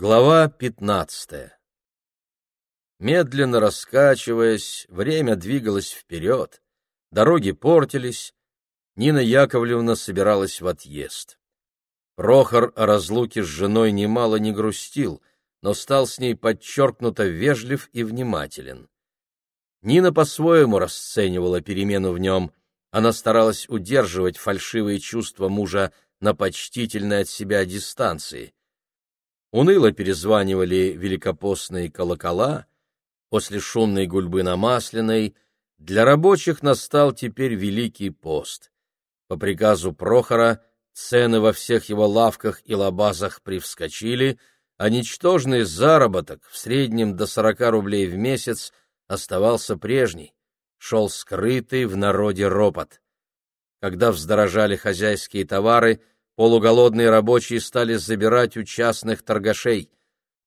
Глава пятнадцатая Медленно раскачиваясь, время двигалось вперед, дороги портились, Нина Яковлевна собиралась в отъезд. Прохор о разлуке с женой немало не грустил, но стал с ней подчеркнуто вежлив и внимателен. Нина по-своему расценивала перемену в нем, она старалась удерживать фальшивые чувства мужа на почтительной от себя дистанции. Уныло перезванивали великопостные колокола, после шумной гульбы на Масляной для рабочих настал теперь Великий пост. По приказу Прохора цены во всех его лавках и лабазах привскочили, а ничтожный заработок в среднем до сорока рублей в месяц оставался прежний, шел скрытый в народе ропот. Когда вздорожали хозяйские товары, полуголодные рабочие стали забирать у частных торгашей.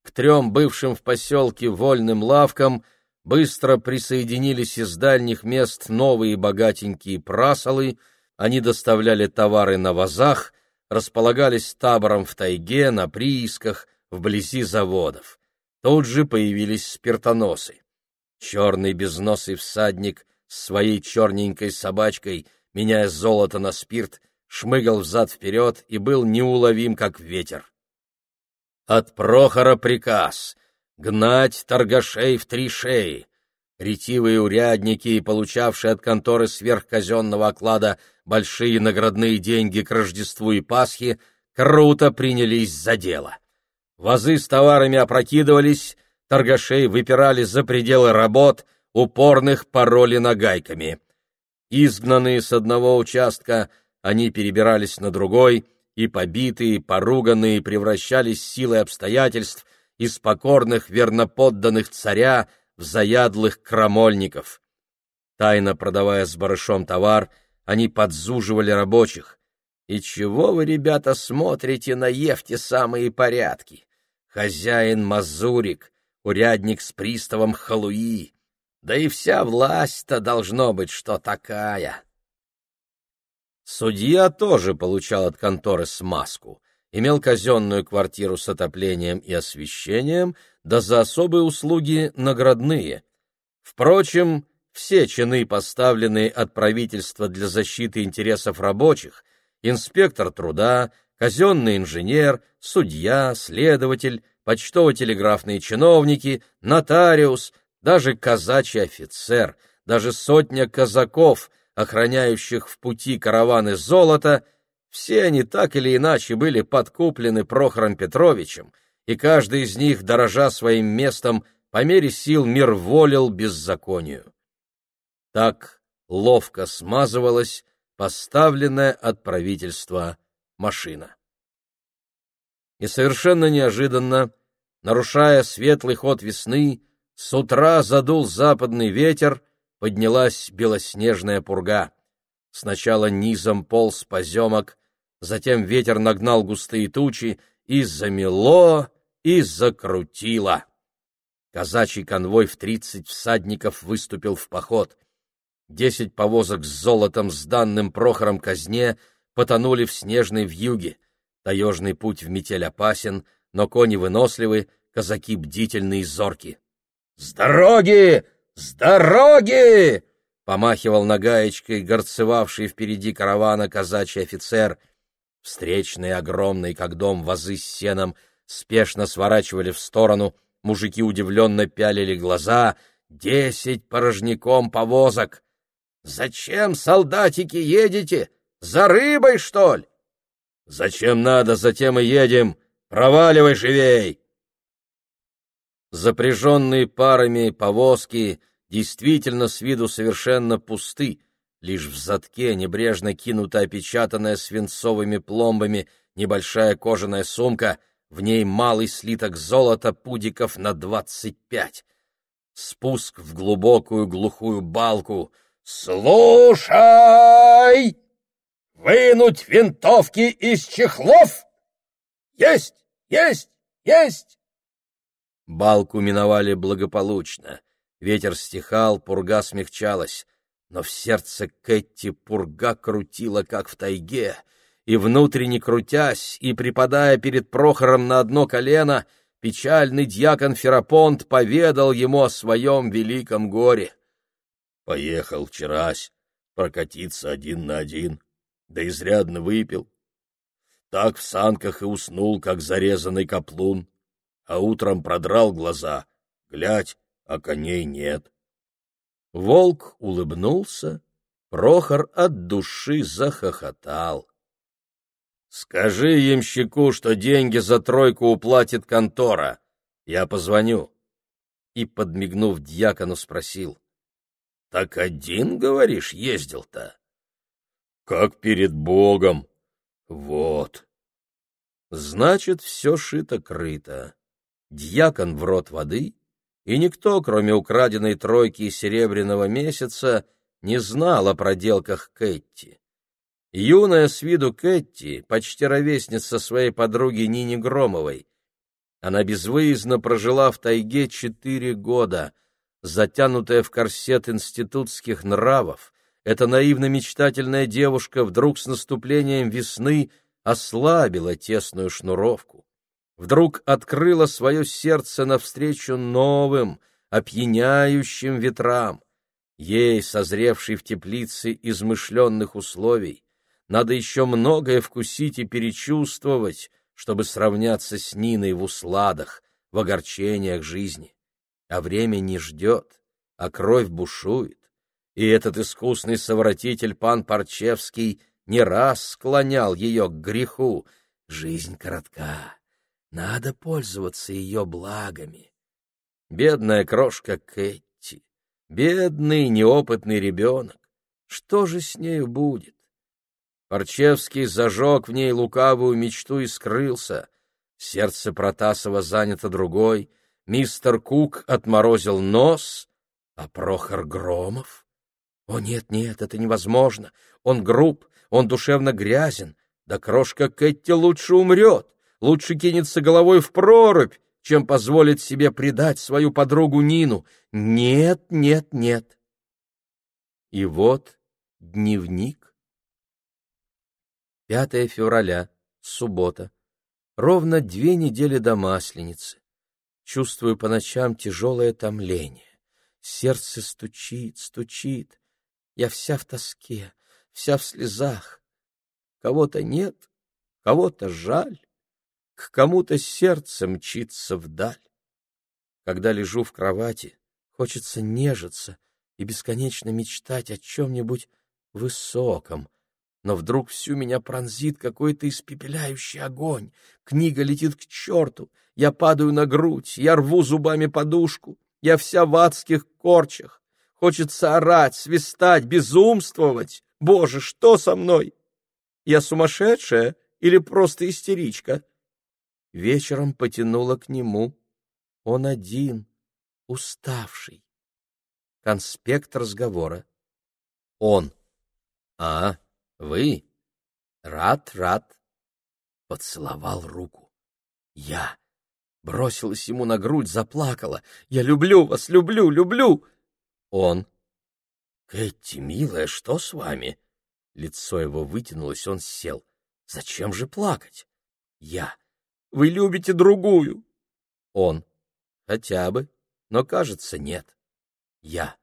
К трем бывшим в поселке вольным лавкам быстро присоединились из дальних мест новые богатенькие прасолы, они доставляли товары на вазах, располагались табором в тайге, на приисках, вблизи заводов. Тут же появились спиртоносы. Черный безносый всадник с своей черненькой собачкой, меняя золото на спирт, шмыгал взад-вперед и был неуловим, как ветер. От Прохора приказ — гнать торгашей в три шеи. Ретивые урядники, получавшие от конторы сверхказенного оклада большие наградные деньги к Рождеству и Пасхе, круто принялись за дело. Вазы с товарами опрокидывались, торгашей выпирали за пределы работ, упорных пароли нагайками. Изгнанные с одного участка — они перебирались на другой, и побитые, поруганные превращались силой обстоятельств из покорных верноподданных царя в заядлых крамольников. Тайно продавая с барышом товар, они подзуживали рабочих. «И чего вы, ребята, смотрите на Ефте самые порядки? Хозяин Мазурик, урядник с приставом Халуи, да и вся власть-то должно быть что такая!» Судья тоже получал от конторы смазку, имел казенную квартиру с отоплением и освещением, да за особые услуги наградные. Впрочем, все чины, поставленные от правительства для защиты интересов рабочих, инспектор труда, казенный инженер, судья, следователь, почтово-телеграфные чиновники, нотариус, даже казачий офицер, даже сотня казаков — охраняющих в пути караваны золота, все они так или иначе были подкуплены Прохором Петровичем, и каждый из них, дорожа своим местом, по мере сил мирволил беззаконию. Так ловко смазывалась поставленная от правительства машина. И совершенно неожиданно, нарушая светлый ход весны, с утра задул западный ветер, поднялась белоснежная пурга. Сначала низом полз поземок, затем ветер нагнал густые тучи и замело, и закрутило. Казачий конвой в тридцать всадников выступил в поход. Десять повозок с золотом, с данным Прохором казне, потонули в снежной вьюге. Таежный путь в метель опасен, но кони выносливы, казаки бдительны и зорки. — С дороги! «С дороги!» — помахивал нагаечкой горцевавший впереди каравана казачий офицер. Встречные огромные, как дом, вазы с сеном спешно сворачивали в сторону, мужики удивленно пялили глаза. «Десять порожняком повозок!» «Зачем, солдатики, едете? За рыбой, что ли?» «Зачем надо, затем и едем! Проваливай живей!» Запряженные парами повозки действительно с виду совершенно пусты, лишь в задке небрежно кинута опечатанная свинцовыми пломбами небольшая кожаная сумка, в ней малый слиток золота пудиков на двадцать пять. Спуск в глубокую глухую балку. «Слушай! Вынуть винтовки из чехлов! Есть! Есть! Есть!» Балку миновали благополучно. Ветер стихал, пурга смягчалась. Но в сердце Кэти пурга крутила, как в тайге, и, внутренне крутясь и припадая перед Прохором на одно колено, печальный дьякон Ферапонт поведал ему о своем великом горе. Поехал вчерась прокатиться один на один, да изрядно выпил. Так в санках и уснул, как зарезанный каплун, а утром продрал глаза, глядь, а коней нет. Волк улыбнулся, Прохор от души захохотал. — Скажи ямщику, что деньги за тройку уплатит контора. Я позвоню. И, подмигнув дьякону, спросил. — Так один, говоришь, ездил-то? — Как перед Богом. Вот. Значит, все шито-крыто. Дьякон в рот воды, и никто, кроме украденной тройки серебряного месяца, не знал о проделках Кэтти. Юная с виду Кэтти, почти ровесница своей подруги Нине Громовой. Она безвыездно прожила в тайге четыре года, затянутая в корсет институтских нравов. Эта наивно-мечтательная девушка вдруг с наступлением весны ослабила тесную шнуровку. Вдруг открыла свое сердце навстречу новым, опьяняющим ветрам. Ей, созревшей в теплице измышленных условий, надо еще многое вкусить и перечувствовать, чтобы сравняться с Ниной в усладах, в огорчениях жизни. А время не ждет, а кровь бушует. И этот искусный совратитель пан Парчевский не раз склонял ее к греху. Жизнь коротка, надо пользоваться ее благами. Бедная крошка Кэти Бедный, неопытный ребенок. Что же с нею будет? Парчевский зажег в ней лукавую мечту и скрылся. Сердце Протасова занято другой. Мистер Кук отморозил нос, а Прохор Громов? О, нет, нет, это невозможно. Он груб, он душевно грязен. Да крошка Кэтти лучше умрет, лучше кинется головой в прорубь, чем позволит себе предать свою подругу Нину. Нет, нет, нет. И вот дневник. 5 февраля, суббота. Ровно две недели до Масленицы. Чувствую по ночам тяжелое томление. Сердце стучит, стучит. Я вся в тоске, вся в слезах. Кого-то нет, кого-то жаль к кому-то сердце мчится вдаль. Когда лежу в кровати, хочется нежиться и бесконечно мечтать о чем-нибудь высоком, но вдруг всю меня пронзит какой-то испепеляющий огонь. Книга летит к черту, я падаю на грудь, я рву зубами подушку, я вся в адских корчах. Хочется орать, свистать, безумствовать. Боже, что со мной? Я сумасшедшая или просто истеричка? Вечером потянула к нему. Он один, уставший. Конспект разговора. Он. А, вы? Рад, рад. Поцеловал руку. Я. Бросилась ему на грудь, заплакала. Я люблю вас, люблю, люблю. Он. Кэти, милая, что с вами? Лицо его вытянулось, он сел. Зачем же плакать? Я. Вы любите другую. Он. Хотя бы. Но, кажется, нет. Я.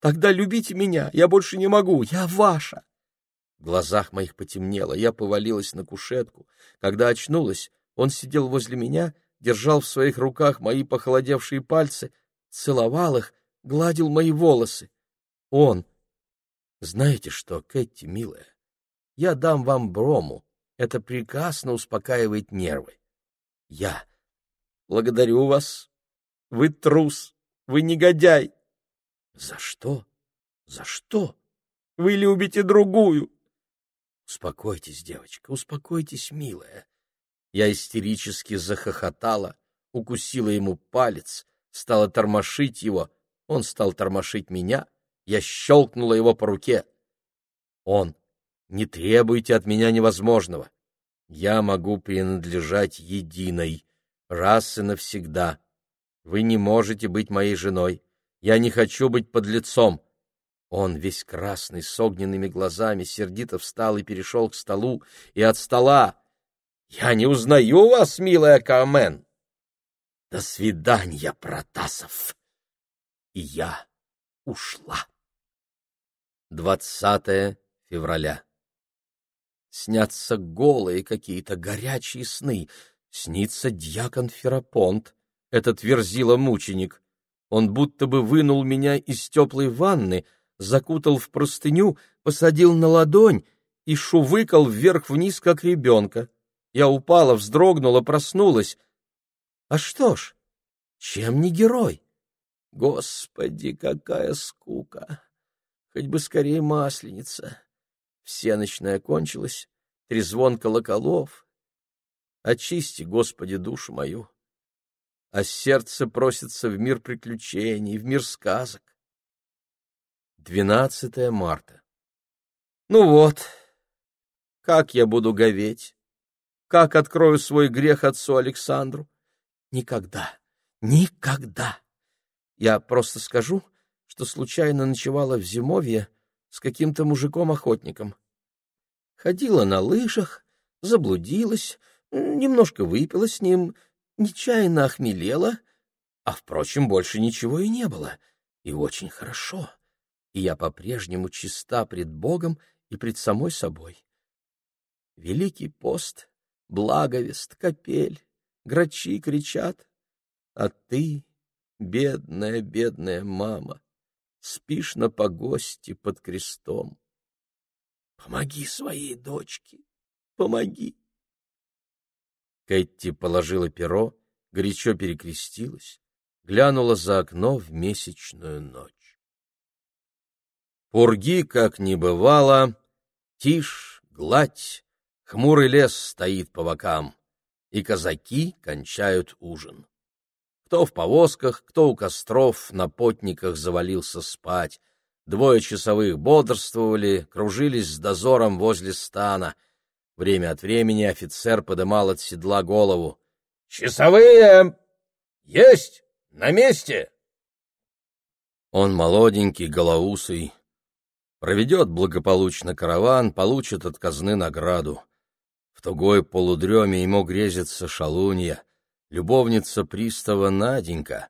Тогда любите меня. Я больше не могу. Я ваша. В глазах моих потемнело. Я повалилась на кушетку. Когда очнулась, он сидел возле меня, держал в своих руках мои похолодевшие пальцы, целовал их, гладил мои волосы. Он. Знаете что, Кэти, милая, я дам вам брому. Это прекрасно успокаивает нервы. Я. Благодарю вас. Вы трус. Вы негодяй. За что? За что? Вы любите другую. Успокойтесь, девочка, успокойтесь, милая. Я истерически захохотала, укусила ему палец, стала тормошить его. Он стал тормошить меня. Я щелкнула его по руке. Он. Не требуйте от меня невозможного я могу принадлежать единой, раз и навсегда. Вы не можете быть моей женой. Я не хочу быть подлецом. Он, весь красный, с огненными глазами, сердито встал и перешел к столу, и от стола. — Я не узнаю вас, милая Кармен! До свидания, Протасов. И я ушла. 20 февраля. Снятся голые какие-то горячие сны. Снится дьякон Ферапонт, этот верзила-мученик. Он будто бы вынул меня из теплой ванны, закутал в простыню, посадил на ладонь и шувыкал вверх-вниз, как ребенка. Я упала, вздрогнула, проснулась. А что ж, чем не герой? Господи, какая скука! Хоть бы скорее масленица. Всеночная кончилась, трезвон колоколов. Очисти, Господи, душу мою. А сердце просится в мир приключений, в мир сказок. 12 марта. Ну вот, как я буду говеть? Как открою свой грех отцу Александру? Никогда, никогда. Я просто скажу, что случайно ночевала в зимовье с каким-то мужиком-охотником. Ходила на лыжах, заблудилась, немножко выпила с ним, нечаянно охмелела, а, впрочем, больше ничего и не было, и очень хорошо. И я по-прежнему чиста пред Богом и пред самой собой. Великий пост, благовест, капель, грачи кричат, а ты, бедная, бедная мама, спишь на погосте под крестом. Помоги своей дочке, помоги. Кэти положила перо, горячо перекрестилась, глянула за окно в месячную ночь. Пурги, как не бывало, тишь, гладь, хмурый лес стоит по бокам, и казаки кончают ужин. Кто в повозках, кто у костров на потниках завалился спать. Двое часовых бодрствовали, кружились с дозором возле стана. Время от времени офицер подымал от седла голову. — Часовые! Есть! На месте! Он молоденький, голоусый. Проведет благополучно караван, получит от казны награду. В тугой полудреме ему грезится шалунья — любовница пристава Наденька.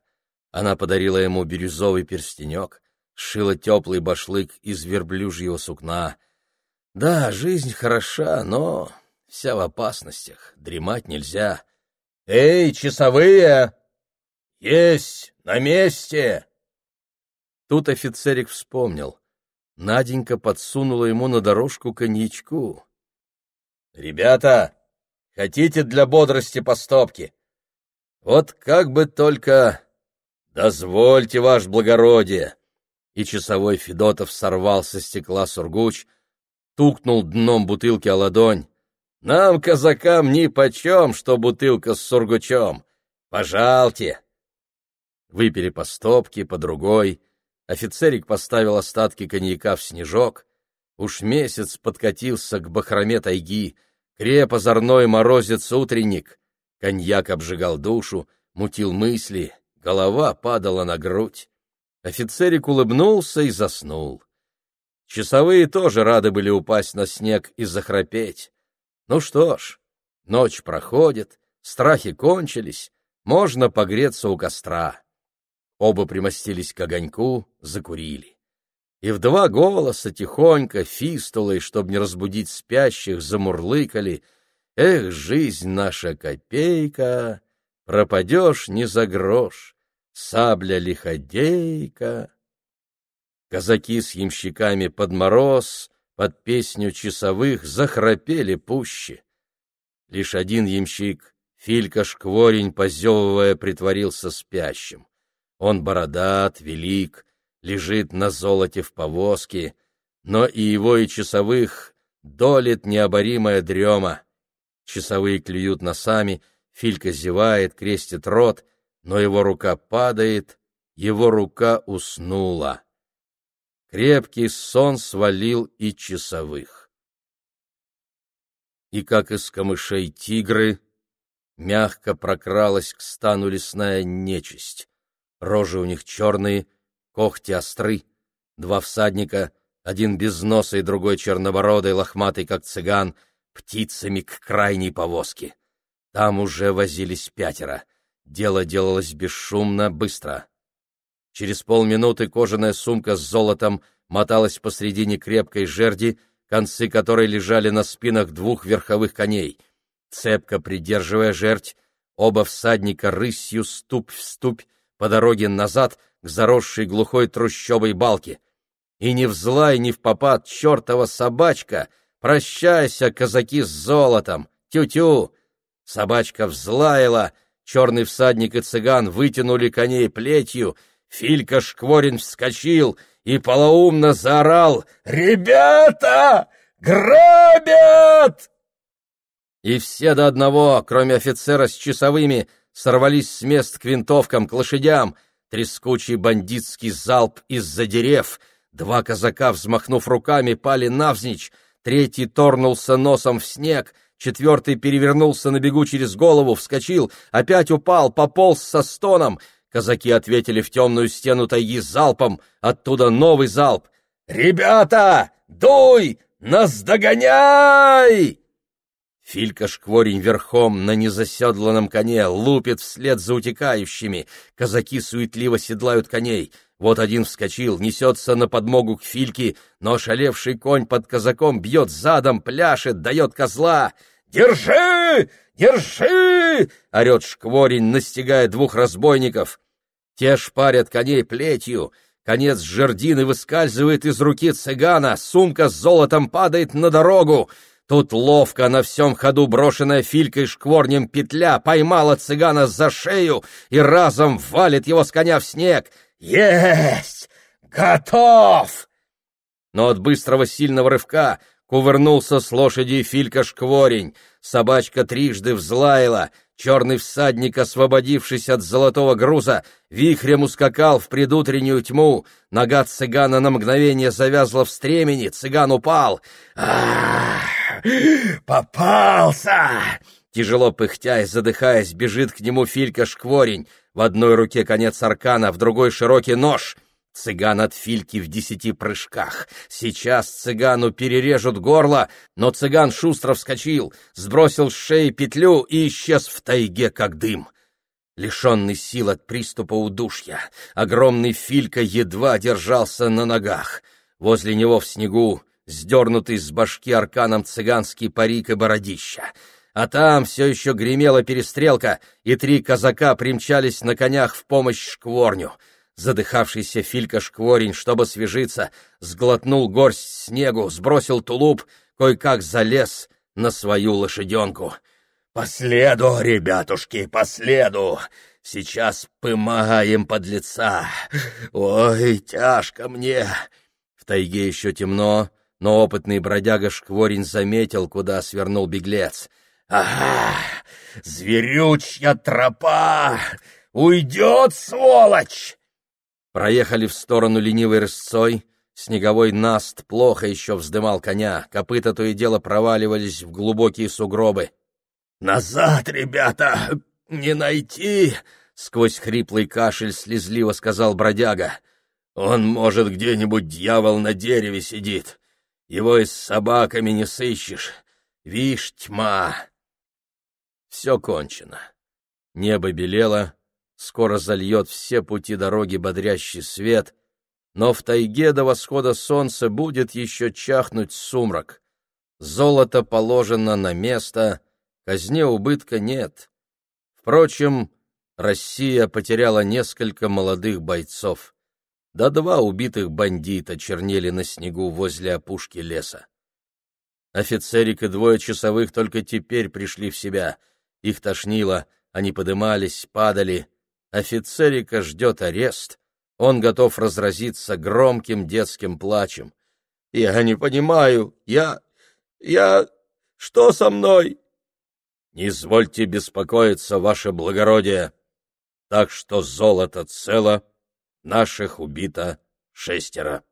Она подарила ему бирюзовый перстенек, сшила теплый башлык из верблюжьего сукна. Да, жизнь хороша, но вся в опасностях, дремать нельзя. «Эй, часовые! Есть! На месте!» Тут офицерик вспомнил. Наденька подсунула ему на дорожку коньячку. «Ребята, хотите для бодрости по стопке? Вот как бы только... Дозвольте, ваш благородие! И часовой Федотов сорвал со стекла сургуч, тукнул дном бутылки о ладонь. Нам, казакам, ни почем, что бутылка с сургучом. Пожалте! Выпили по стопке, по другой. Офицерик поставил остатки коньяка в снежок. Уж месяц подкатился к бахроме тайги, креп озорной морозец утренник — Коньяк обжигал душу, мутил мысли, голова падала на грудь. Офицерик улыбнулся и заснул. Часовые тоже рады были упасть на снег и захрапеть. Ну что ж, ночь проходит, страхи кончились, можно погреться у костра. Оба примостились к огоньку, закурили. И в два голоса тихонько, фистулой, чтобы не разбудить спящих, замурлыкали — Эх, жизнь наша копейка, пропадешь не за грош, сабля лиходейка. Казаки с ямщиками под мороз, под песню часовых захрапели пуще. Лишь один ямщик, Филька Шкворень, позевывая, притворился спящим. Он бородат, велик, лежит на золоте в повозке, но и его, и часовых долит необоримая дрема. Часовые клюют носами, Филька зевает, крестит рот, но его рука падает, его рука уснула. Крепкий сон свалил и часовых. И как из камышей тигры, мягко прокралась к стану лесная нечисть. Рожи у них черные, когти остры, два всадника, один без носа и другой чернобородый, лохматый, как цыган — птицами к крайней повозке. Там уже возились пятеро. Дело делалось бесшумно, быстро. Через полминуты кожаная сумка с золотом моталась посредине крепкой жерди, концы которой лежали на спинах двух верховых коней. Цепко придерживая жердь, оба всадника рысью ступь в ступь по дороге назад к заросшей глухой трущобой балке. И ни в зла, и ни в попад чертова собачка, прощайся, казаки с золотом, тю-тю! Собачка взлаяла, черный всадник и цыган вытянули коней плетью — Филька Шкворин вскочил и полоумно заорал «Ребята! Грабят!» И все до одного, кроме офицера с часовыми, сорвались с мест к винтовкам, к лошадям. Трескучий бандитский залп из-за дерев. Два казака, взмахнув руками, пали навзничь. Третий торнулся носом в снег. Четвертый перевернулся на бегу через голову, вскочил, опять упал, пополз со стоном. Казаки ответили в темную стену тайги залпом, оттуда новый залп. «Ребята, дуй! Нас догоняй!» Филька Шкворень верхом на незаседланном коне лупит вслед за утекающими. Казаки суетливо седлают коней. Вот один вскочил, несется на подмогу к Фильке, но шалевший конь под казаком бьет задом, пляшет, дает козла. «Держи! Держи!» — орет Шкворень, настигая двух разбойников. Те шпарят коней плетью, конец жердины выскальзывает из руки цыгана, сумка с золотом падает на дорогу. Тут ловко на всем ходу брошенная филькой шкворнем петля поймала цыгана за шею и разом валит его с коня в снег. «Есть! Готов!» Но от быстрого сильного рывка кувырнулся с лошади Филька Шкворень. Собачка трижды взлаяла, Черный всадник, освободившись от золотого груза, вихрем ускакал в предутреннюю тьму. Нога цыгана на мгновение завязла в стремени, цыган упал. «Ах, попался!» Тяжело пыхтя и задыхаясь, бежит к нему Филька Шкворень. В одной руке конец аркана, в другой широкий нож. Цыган от Фильки в десяти прыжках. Сейчас цыгану перережут горло, но цыган шустро вскочил, сбросил с шеи петлю и исчез в тайге, как дым. Лишенный сил от приступа удушья, огромный Филька едва держался на ногах. Возле него в снегу сдернутый с башки арканом цыганский парик и бородища. А там все еще гремела перестрелка, и три казака примчались на конях в помощь шкворню — Задыхавшийся Филька Шкворень, чтобы свежиться, сглотнул горсть снегу, сбросил тулуп, кое-как залез на свою лошаденку. «По следу, ребятушки, по следу! Сейчас пымаем под лица! Ой, тяжко мне!» В тайге еще темно, но опытный бродяга Шкворень заметил, куда свернул беглец. «Ага! Зверючья тропа! Уйдет, сволочь!» Проехали в сторону ленивой рысцой, снеговой наст плохо еще вздымал коня, копыта то и дело проваливались в глубокие сугробы. «Назад, ребята! Не найти!» — сквозь хриплый кашель слезливо сказал бродяга. «Он, может, где-нибудь дьявол на дереве сидит. Его и с собаками не сыщешь. Вишь, тьма!» Все кончено. Небо белело, скоро зальет все пути дороги бодрящий свет, но в тайге до восхода солнца будет еще чахнуть сумрак. Золото положено на место, казне убытка нет. Впрочем, Россия потеряла несколько молодых бойцов. Да два убитых бандита чернели на снегу возле опушки леса. Офицерик и двое часовых только теперь пришли в себя. Их тошнило, они подымались, падали, Офицерика ждет арест, он готов разразиться громким детским плачем. «Я не понимаю, я... я... что со мной?» «Не извольте беспокоиться, ваше благородие, так что золото цело, наших убито шестеро».